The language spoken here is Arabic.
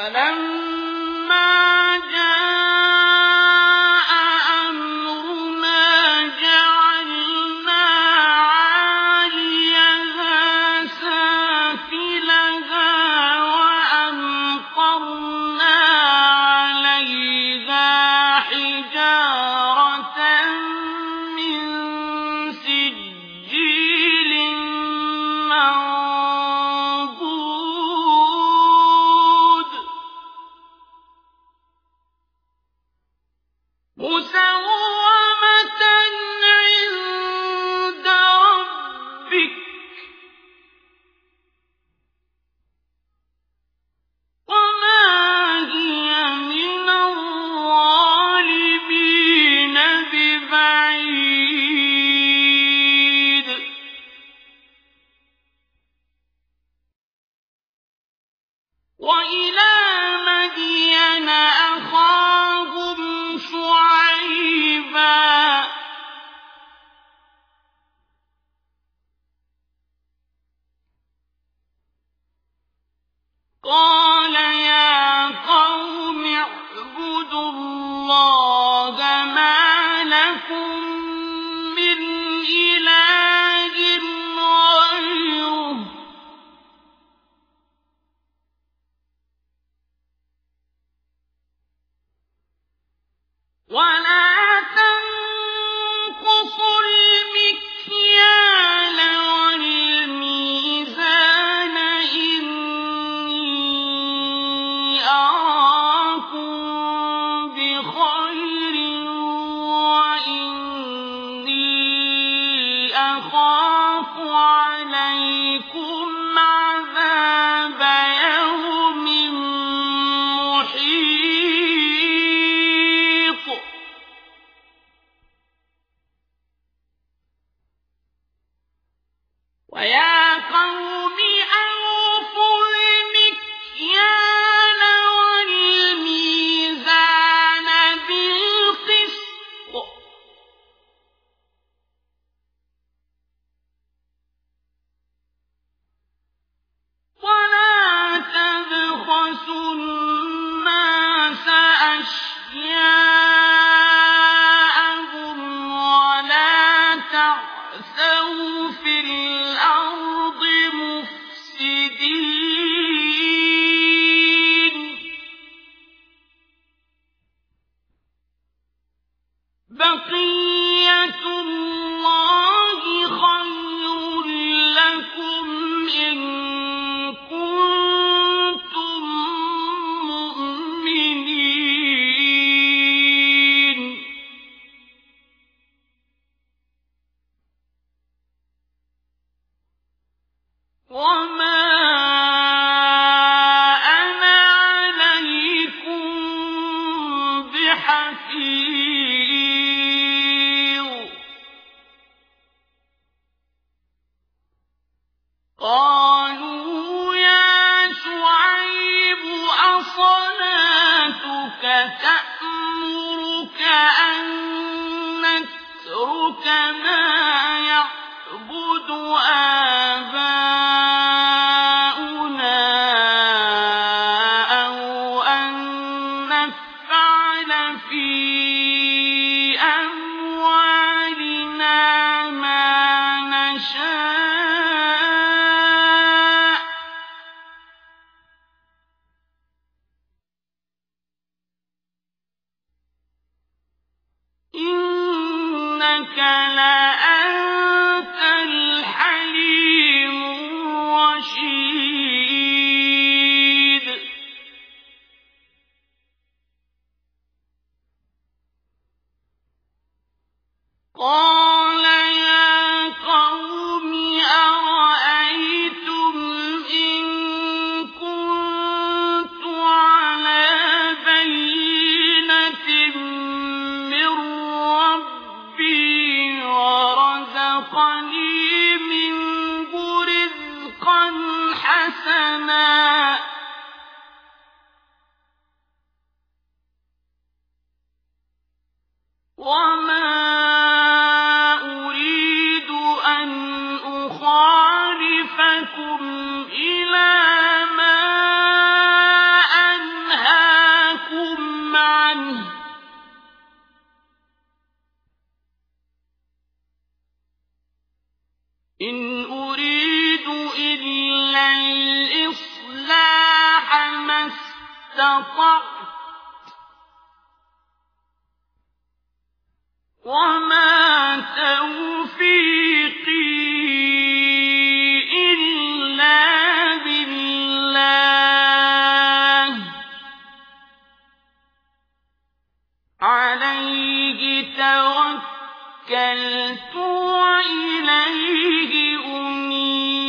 فلما الناس أشياء قالوا يا شعيب أصلاتك تأمرك أن نترك ما يعبد آباؤنا أو أن نفعل قال أَنْعَمْنَا وما توفيقي إلا بالله. عليه توكلت وإليه أنيب.